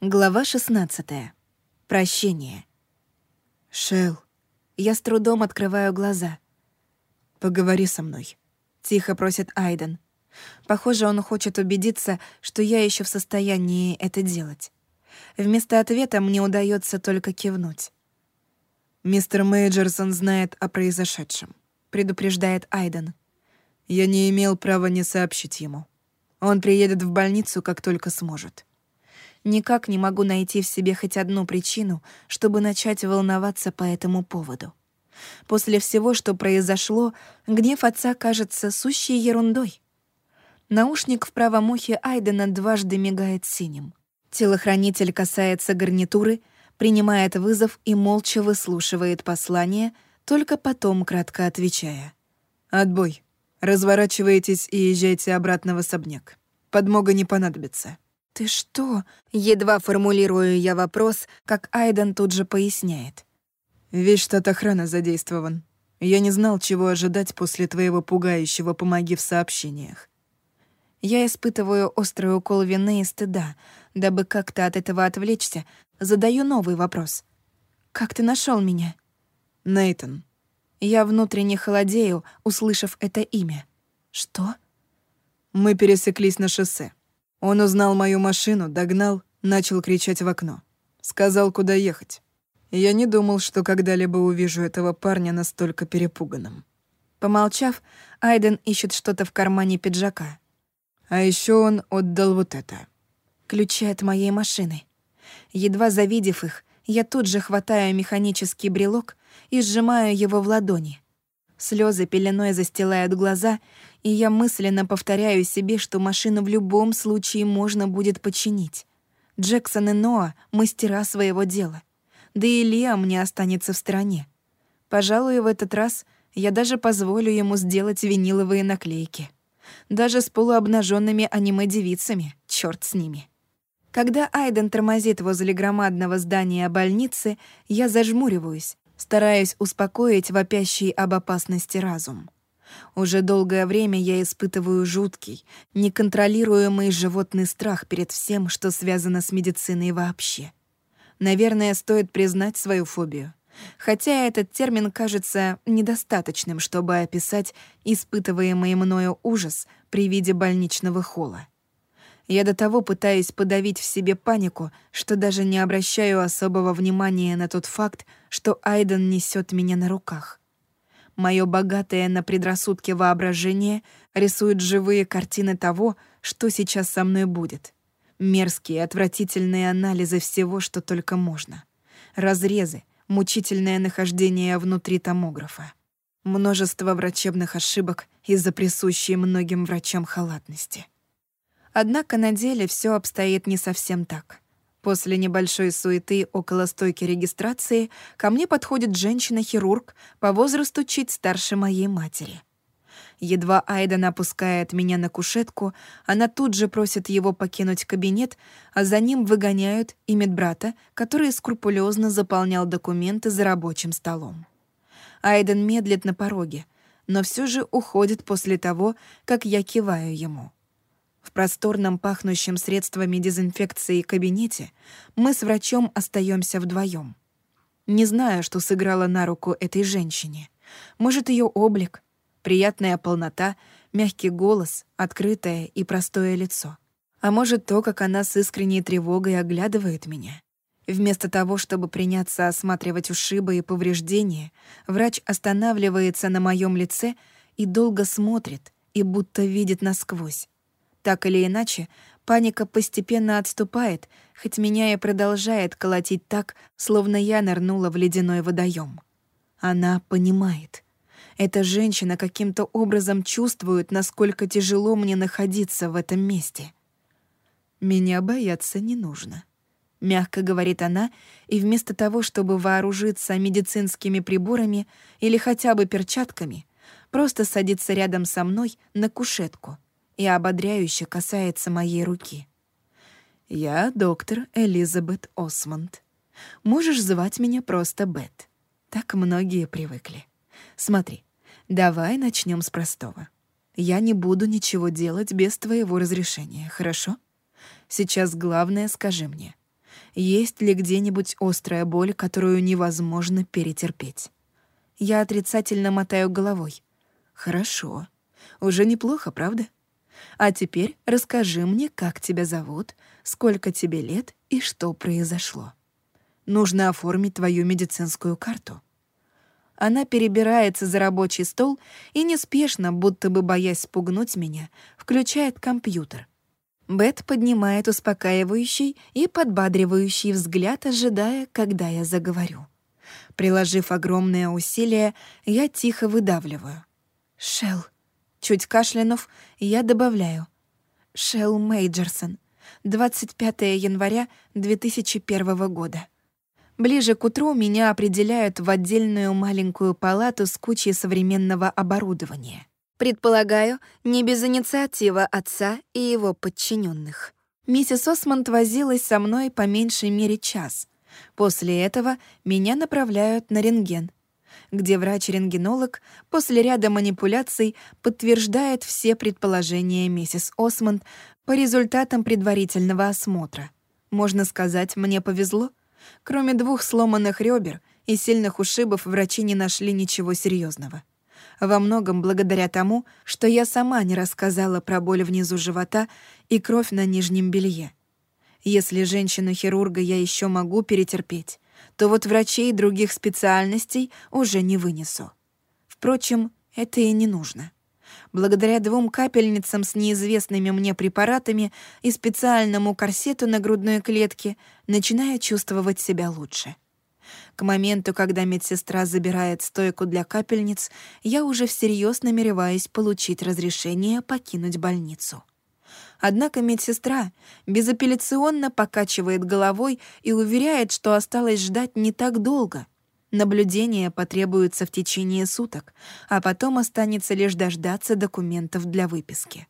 Глава 16. Прощение. Шел. Я с трудом открываю глаза. «Поговори со мной», — тихо просит Айден. Похоже, он хочет убедиться, что я еще в состоянии это делать. Вместо ответа мне удается только кивнуть. «Мистер Мейджерсон знает о произошедшем», — предупреждает Айден. «Я не имел права не сообщить ему. Он приедет в больницу, как только сможет». Никак не могу найти в себе хоть одну причину, чтобы начать волноваться по этому поводу. После всего, что произошло, гнев отца кажется сущей ерундой. Наушник в правом ухе Айдена дважды мигает синим. Телохранитель касается гарнитуры, принимает вызов и молча выслушивает послание, только потом кратко отвечая. «Отбой. Разворачивайтесь и езжайте обратно в особняк. Подмога не понадобится». «Ты что?» Едва формулирую я вопрос, как Айден тут же поясняет. «Весь штат охраны задействован. Я не знал, чего ожидать после твоего пугающего «помоги» в сообщениях». Я испытываю острый укол вины и стыда. Дабы как-то от этого отвлечься, задаю новый вопрос. «Как ты нашел меня?» Нейтон. Я внутренне холодею, услышав это имя. «Что?» Мы пересеклись на шоссе. Он узнал мою машину, догнал, начал кричать в окно. Сказал, куда ехать. Я не думал, что когда-либо увижу этого парня настолько перепуганным. Помолчав, Айден ищет что-то в кармане пиджака. А еще он отдал вот это. Ключи от моей машины. Едва завидев их, я тут же хватаю механический брелок и сжимаю его в ладони. Слезы пеленой застилают глаза, и я мысленно повторяю себе, что машину в любом случае можно будет починить. Джексон и Ноа — мастера своего дела. Да и Лиам не останется в стороне. Пожалуй, в этот раз я даже позволю ему сделать виниловые наклейки. Даже с полуобнаженными аниме-девицами, черт с ними. Когда Айден тормозит возле громадного здания больницы, я зажмуриваюсь, стараясь успокоить вопящий об опасности разум. Уже долгое время я испытываю жуткий, неконтролируемый животный страх перед всем, что связано с медициной вообще. Наверное, стоит признать свою фобию. Хотя этот термин кажется недостаточным, чтобы описать испытываемый мною ужас при виде больничного холла. Я до того пытаюсь подавить в себе панику, что даже не обращаю особого внимания на тот факт, что Айден несет меня на руках. Мое богатое на предрассудки воображение рисует живые картины того, что сейчас со мной будет. Мерзкие, отвратительные анализы всего, что только можно. Разрезы, мучительное нахождение внутри томографа. Множество врачебных ошибок из-за присущей многим врачам халатности. Однако на деле все обстоит не совсем так. После небольшой суеты около стойки регистрации ко мне подходит женщина-хирург по возрасту чуть старше моей матери. Едва Айден опускает меня на кушетку, она тут же просит его покинуть кабинет, а за ним выгоняют и медбрата, который скрупулезно заполнял документы за рабочим столом. Айден медлит на пороге, но все же уходит после того, как я киваю ему. В просторном пахнущем средствами дезинфекции кабинете мы с врачом остаемся вдвоем. Не знаю, что сыграло на руку этой женщине. Может, ее облик, приятная полнота, мягкий голос, открытое и простое лицо. А может, то, как она с искренней тревогой оглядывает меня. Вместо того, чтобы приняться осматривать ушибы и повреждения, врач останавливается на моем лице и долго смотрит и будто видит насквозь. Так или иначе, паника постепенно отступает, хоть меня и продолжает колотить так, словно я нырнула в ледяной водоем. Она понимает. Эта женщина каким-то образом чувствует, насколько тяжело мне находиться в этом месте. «Меня бояться не нужно», — мягко говорит она, и вместо того, чтобы вооружиться медицинскими приборами или хотя бы перчатками, просто садится рядом со мной на кушетку — и ободряюще касается моей руки. «Я доктор Элизабет Осмонд. Можешь звать меня просто Бет. Так многие привыкли. Смотри, давай начнем с простого. Я не буду ничего делать без твоего разрешения, хорошо? Сейчас главное скажи мне. Есть ли где-нибудь острая боль, которую невозможно перетерпеть? Я отрицательно мотаю головой. Хорошо. Уже неплохо, правда? А теперь расскажи мне, как тебя зовут, сколько тебе лет и что произошло. Нужно оформить твою медицинскую карту. Она перебирается за рабочий стол и неспешно, будто бы боясь спугнуть меня, включает компьютер. Бет поднимает успокаивающий и подбадривающий взгляд, ожидая, когда я заговорю. Приложив огромное усилие, я тихо выдавливаю. «Шелл». Чуть кашлянув, я добавляю. «Шелл Мейджерсон. 25 января 2001 года». Ближе к утру меня определяют в отдельную маленькую палату с кучей современного оборудования. Предполагаю, не без инициативы отца и его подчиненных. Миссис Осмонд возилась со мной по меньшей мере час. После этого меня направляют на рентген, где врач-рентгенолог после ряда манипуляций подтверждает все предположения миссис Осмонд по результатам предварительного осмотра. Можно сказать, мне повезло. Кроме двух сломанных ребер и сильных ушибов врачи не нашли ничего серьезного. Во многом благодаря тому, что я сама не рассказала про боль внизу живота и кровь на нижнем белье. Если женщину-хирурга я еще могу перетерпеть, то вот врачей других специальностей уже не вынесу. Впрочем, это и не нужно. Благодаря двум капельницам с неизвестными мне препаратами и специальному корсету на грудной клетке начинаю чувствовать себя лучше. К моменту, когда медсестра забирает стойку для капельниц, я уже всерьез намереваюсь получить разрешение покинуть больницу. Однако медсестра безапелляционно покачивает головой и уверяет, что осталось ждать не так долго — Наблюдение потребуется в течение суток, а потом останется лишь дождаться документов для выписки.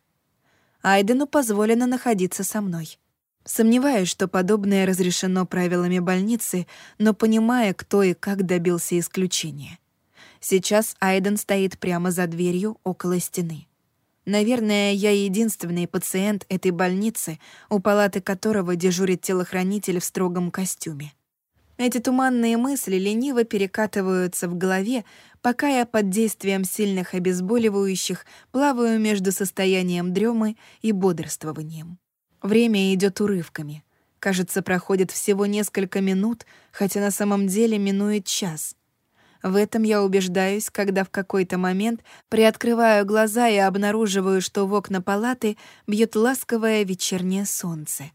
Айдену позволено находиться со мной. Сомневаюсь, что подобное разрешено правилами больницы, но понимая, кто и как добился исключения. Сейчас Айден стоит прямо за дверью около стены. Наверное, я единственный пациент этой больницы, у палаты которого дежурит телохранитель в строгом костюме. Эти туманные мысли лениво перекатываются в голове, пока я под действием сильных обезболивающих плаваю между состоянием дремы и бодрствованием. Время идет урывками. Кажется, проходит всего несколько минут, хотя на самом деле минует час. В этом я убеждаюсь, когда в какой-то момент приоткрываю глаза и обнаруживаю, что в окна палаты бьет ласковое вечернее солнце.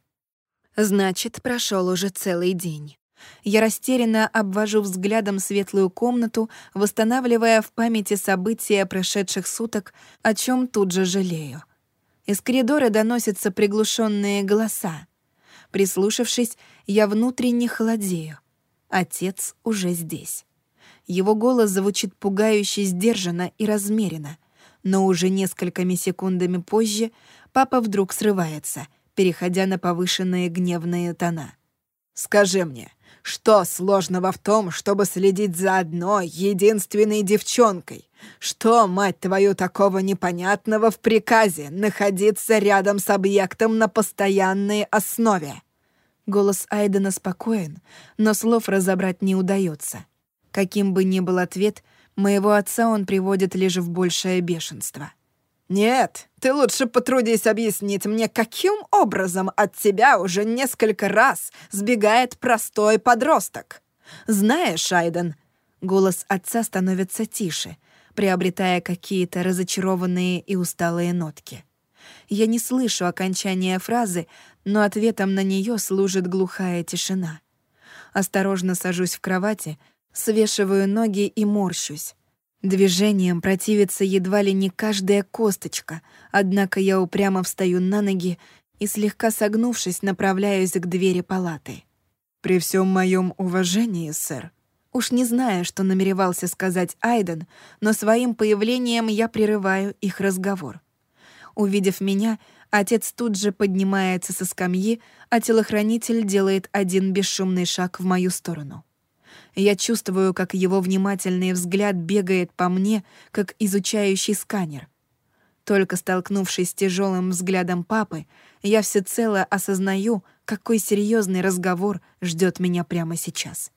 Значит, прошел уже целый день. Я растерянно обвожу взглядом светлую комнату, восстанавливая в памяти события прошедших суток, о чем тут же жалею. Из коридора доносятся приглушенные голоса. Прислушавшись, я внутренне холодею. Отец уже здесь. Его голос звучит пугающе сдержанно и размеренно, но уже несколькими секундами позже папа вдруг срывается, переходя на повышенные гневные тона. «Скажи мне, что сложного в том, чтобы следить за одной, единственной девчонкой? Что, мать твою, такого непонятного в приказе находиться рядом с объектом на постоянной основе?» Голос Айдена спокоен, но слов разобрать не удается. Каким бы ни был ответ, моего отца он приводит лишь в большее бешенство. «Нет, ты лучше потрудись объяснить мне, каким образом от тебя уже несколько раз сбегает простой подросток. Знаешь, Айден...» Голос отца становится тише, приобретая какие-то разочарованные и усталые нотки. Я не слышу окончания фразы, но ответом на нее служит глухая тишина. Осторожно сажусь в кровати, свешиваю ноги и морщусь. Движением противится едва ли не каждая косточка, однако я упрямо встаю на ноги и, слегка согнувшись, направляюсь к двери палаты. «При всем моем уважении, сэр». Уж не зная, что намеревался сказать Айден, но своим появлением я прерываю их разговор. Увидев меня, отец тут же поднимается со скамьи, а телохранитель делает один бесшумный шаг в мою сторону. Я чувствую, как его внимательный взгляд бегает по мне, как изучающий сканер. Только столкнувшись с тяжелым взглядом папы, я всецело осознаю, какой серьезный разговор ждет меня прямо сейчас.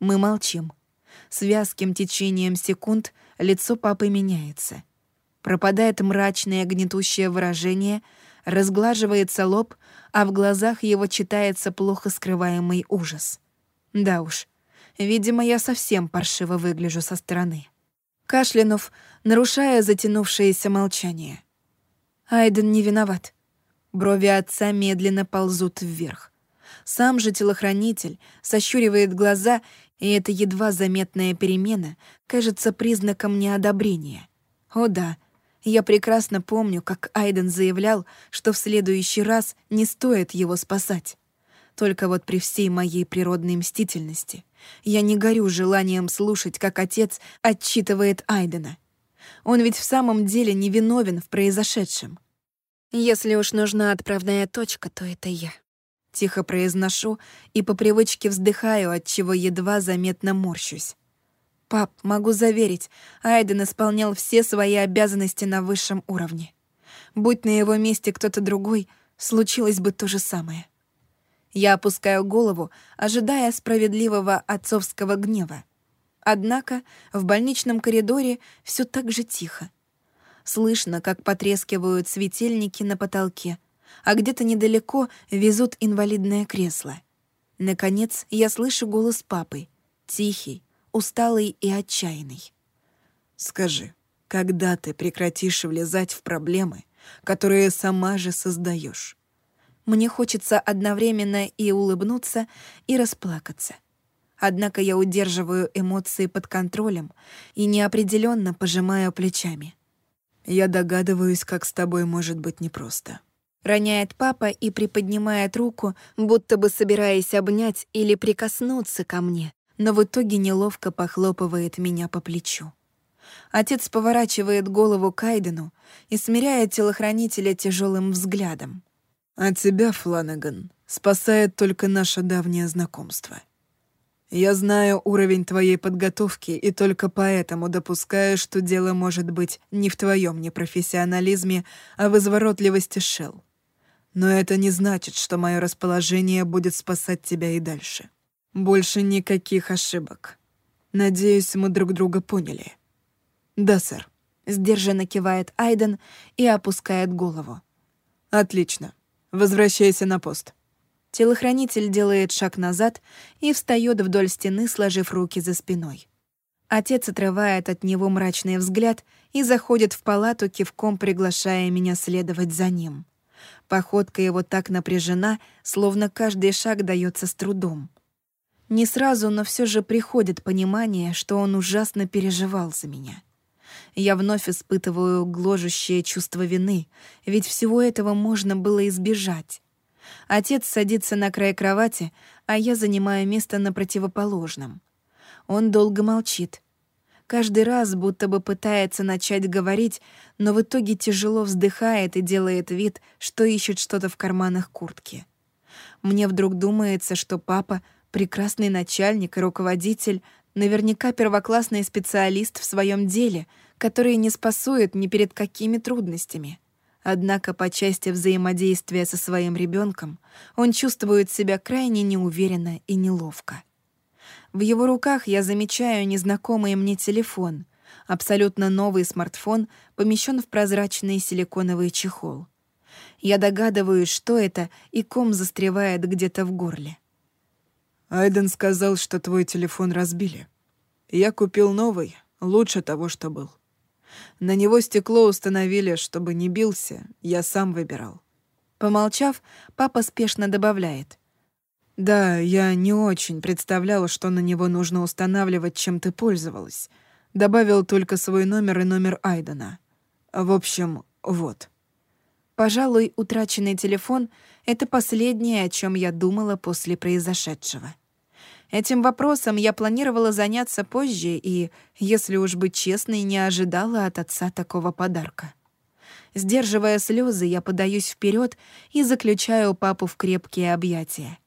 Мы молчим. С вязким течением секунд лицо папы меняется. Пропадает мрачное гнетущее выражение, разглаживается лоб, а в глазах его читается плохо скрываемый ужас. Да уж, видимо, я совсем паршиво выгляжу со стороны. Кашлянув, нарушая затянувшееся молчание. Айден не виноват. Брови отца медленно ползут вверх. Сам же телохранитель сощуривает глаза, и эта едва заметная перемена кажется признаком неодобрения. О да, я прекрасно помню, как Айден заявлял, что в следующий раз не стоит его спасать. Только вот при всей моей природной мстительности я не горю желанием слушать, как отец отчитывает Айдена. Он ведь в самом деле не виновен в произошедшем. Если уж нужна отправная точка, то это я. Тихо произношу и по привычке вздыхаю, от чего едва заметно морщусь. Пап, могу заверить, Айден исполнял все свои обязанности на высшем уровне. Будь на его месте кто-то другой, случилось бы то же самое. Я опускаю голову, ожидая справедливого отцовского гнева. Однако в больничном коридоре все так же тихо. Слышно, как потрескивают светильники на потолке, а где-то недалеко везут инвалидное кресло. Наконец, я слышу голос папы, тихий, усталый и отчаянный. «Скажи, когда ты прекратишь влезать в проблемы, которые сама же создаешь? Мне хочется одновременно и улыбнуться, и расплакаться. Однако я удерживаю эмоции под контролем и неопределенно пожимаю плечами. «Я догадываюсь, как с тобой может быть непросто». Роняет папа и приподнимает руку, будто бы собираясь обнять или прикоснуться ко мне, но в итоге неловко похлопывает меня по плечу. Отец поворачивает голову к Айдену и смиряет телохранителя тяжелым взглядом. «А тебя, Фланаган, спасает только наше давнее знакомство. Я знаю уровень твоей подготовки и только поэтому допускаю, что дело может быть не в твоем непрофессионализме, а в изворотливости Шелл. Но это не значит, что мое расположение будет спасать тебя и дальше. Больше никаких ошибок. Надеюсь, мы друг друга поняли. Да, сэр. Сдержанно кивает Айден и опускает голову. Отлично. Возвращайся на пост. Телохранитель делает шаг назад и встает вдоль стены, сложив руки за спиной. Отец отрывает от него мрачный взгляд и заходит в палату, кивком приглашая меня следовать за ним. Походка его так напряжена, словно каждый шаг дается с трудом. Не сразу, но все же приходит понимание, что он ужасно переживал за меня. Я вновь испытываю гложущее чувство вины, ведь всего этого можно было избежать. Отец садится на край кровати, а я занимаю место на противоположном. Он долго молчит. Каждый раз будто бы пытается начать говорить, но в итоге тяжело вздыхает и делает вид, что ищет что-то в карманах куртки. Мне вдруг думается, что папа — прекрасный начальник и руководитель, наверняка первоклассный специалист в своем деле, который не спасует ни перед какими трудностями. Однако по части взаимодействия со своим ребенком он чувствует себя крайне неуверенно и неловко. В его руках я замечаю незнакомый мне телефон. Абсолютно новый смартфон помещен в прозрачный силиконовый чехол. Я догадываюсь, что это, и ком застревает где-то в горле. Айден сказал, что твой телефон разбили. Я купил новый, лучше того, что был. На него стекло установили, чтобы не бился, я сам выбирал. Помолчав, папа спешно добавляет. «Да, я не очень представляла, что на него нужно устанавливать, чем ты пользовалась. Добавил только свой номер и номер Айдена. В общем, вот». Пожалуй, утраченный телефон — это последнее, о чем я думала после произошедшего. Этим вопросом я планировала заняться позже и, если уж быть честной, не ожидала от отца такого подарка. Сдерживая слезы, я подаюсь вперед и заключаю папу в крепкие объятия.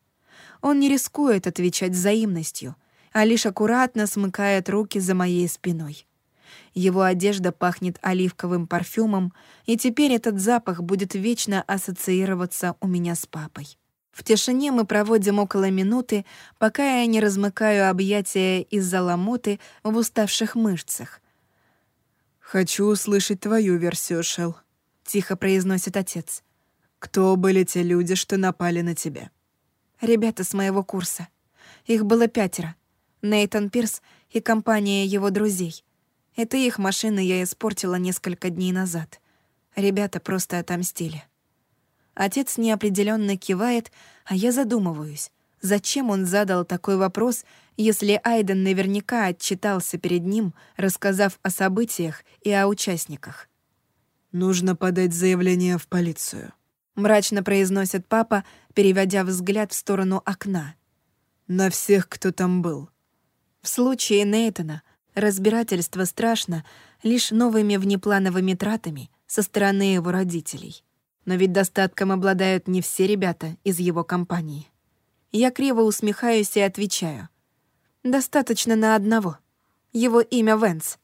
Он не рискует отвечать взаимностью, а лишь аккуратно смыкает руки за моей спиной. Его одежда пахнет оливковым парфюмом, и теперь этот запах будет вечно ассоциироваться у меня с папой. В тишине мы проводим около минуты, пока я не размыкаю объятия из-за ломоты в уставших мышцах. «Хочу услышать твою версию, Шел», — тихо произносит отец. «Кто были те люди, что напали на тебя?» «Ребята с моего курса. Их было пятеро. Нейтан Пирс и компания его друзей. Это их машины я испортила несколько дней назад. Ребята просто отомстили». Отец неопределенно кивает, а я задумываюсь, зачем он задал такой вопрос, если Айден наверняка отчитался перед ним, рассказав о событиях и о участниках. «Нужно подать заявление в полицию», — мрачно произносит папа, переводя взгляд в сторону окна. «На всех, кто там был». В случае Нейтона разбирательство страшно лишь новыми внеплановыми тратами со стороны его родителей. Но ведь достатком обладают не все ребята из его компании. Я криво усмехаюсь и отвечаю. Достаточно на одного. Его имя Венс.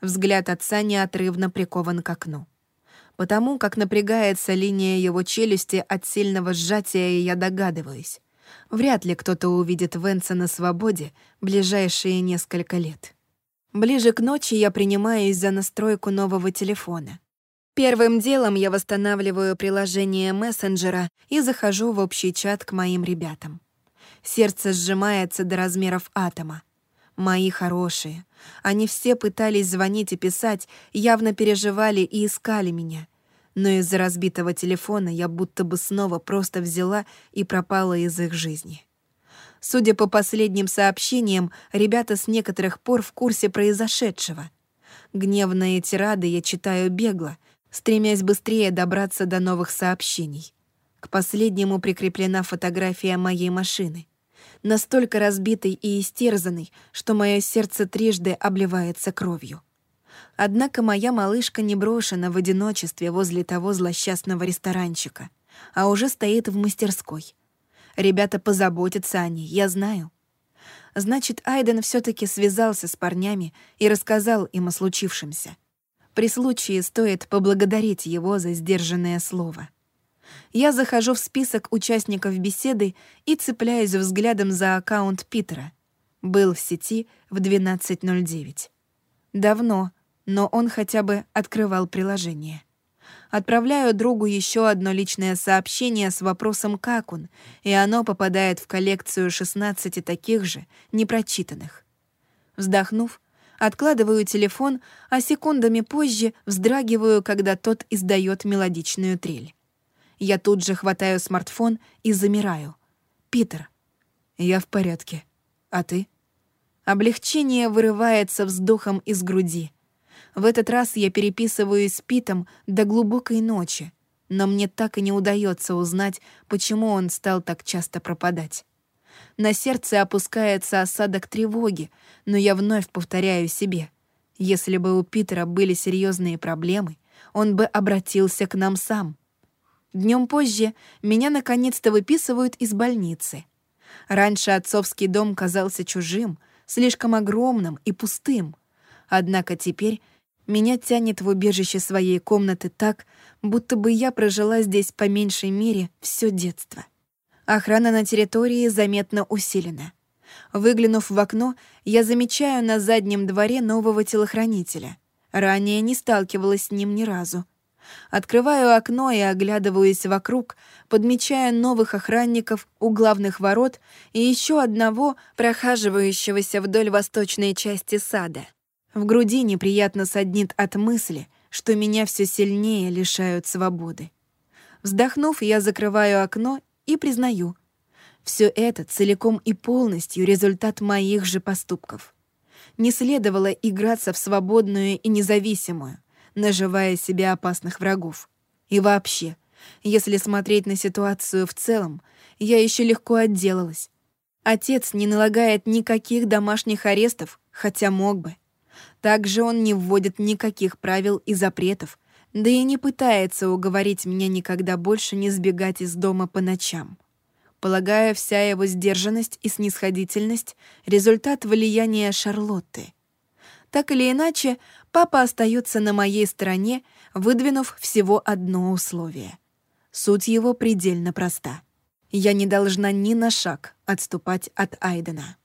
Взгляд отца неотрывно прикован к окну. Потому как напрягается линия его челюсти от сильного сжатия, я догадываюсь. Вряд ли кто-то увидит Венса на свободе ближайшие несколько лет. Ближе к ночи я принимаюсь за настройку нового телефона. Первым делом я восстанавливаю приложение мессенджера и захожу в общий чат к моим ребятам. Сердце сжимается до размеров атома. Мои хорошие. Они все пытались звонить и писать, явно переживали и искали меня. Но из-за разбитого телефона я будто бы снова просто взяла и пропала из их жизни. Судя по последним сообщениям, ребята с некоторых пор в курсе произошедшего. Гневные тирады я читаю бегло — стремясь быстрее добраться до новых сообщений. К последнему прикреплена фотография моей машины, настолько разбитой и истерзанной, что мое сердце трижды обливается кровью. Однако моя малышка не брошена в одиночестве возле того злосчастного ресторанчика, а уже стоит в мастерской. Ребята позаботятся о ней, я знаю. Значит, Айден все таки связался с парнями и рассказал им о случившемся. При случае стоит поблагодарить его за сдержанное слово. Я захожу в список участников беседы и цепляюсь взглядом за аккаунт Питера. Был в сети в 12.09. Давно, но он хотя бы открывал приложение. Отправляю другу еще одно личное сообщение с вопросом «Как он?», и оно попадает в коллекцию 16 таких же, непрочитанных. Вздохнув, Откладываю телефон, а секундами позже вздрагиваю, когда тот издает мелодичную трель. Я тут же хватаю смартфон и замираю. «Питер». «Я в порядке. А ты?» Облегчение вырывается вздохом из груди. В этот раз я переписываюсь с Питом до глубокой ночи, но мне так и не удается узнать, почему он стал так часто пропадать. На сердце опускается осадок тревоги, но я вновь повторяю себе. Если бы у Питера были серьезные проблемы, он бы обратился к нам сам. Днем позже меня наконец-то выписывают из больницы. Раньше отцовский дом казался чужим, слишком огромным и пустым. Однако теперь меня тянет в убежище своей комнаты так, будто бы я прожила здесь по меньшей мере все детство. Охрана на территории заметно усилена. Выглянув в окно, я замечаю на заднем дворе нового телохранителя. Ранее не сталкивалась с ним ни разу. Открываю окно и оглядываюсь вокруг, подмечая новых охранников у главных ворот и еще одного, прохаживающегося вдоль восточной части сада. В груди неприятно саднит от мысли, что меня все сильнее лишают свободы. Вздохнув, я закрываю окно и признаю, все это целиком и полностью результат моих же поступков. Не следовало играться в свободную и независимую, наживая себе опасных врагов. И вообще, если смотреть на ситуацию в целом, я еще легко отделалась. Отец не налагает никаких домашних арестов, хотя мог бы. Также он не вводит никаких правил и запретов, да и не пытается уговорить меня никогда больше не сбегать из дома по ночам. Полагаю, вся его сдержанность и снисходительность — результат влияния Шарлотты. Так или иначе, папа остается на моей стороне, выдвинув всего одно условие. Суть его предельно проста. Я не должна ни на шаг отступать от Айдена.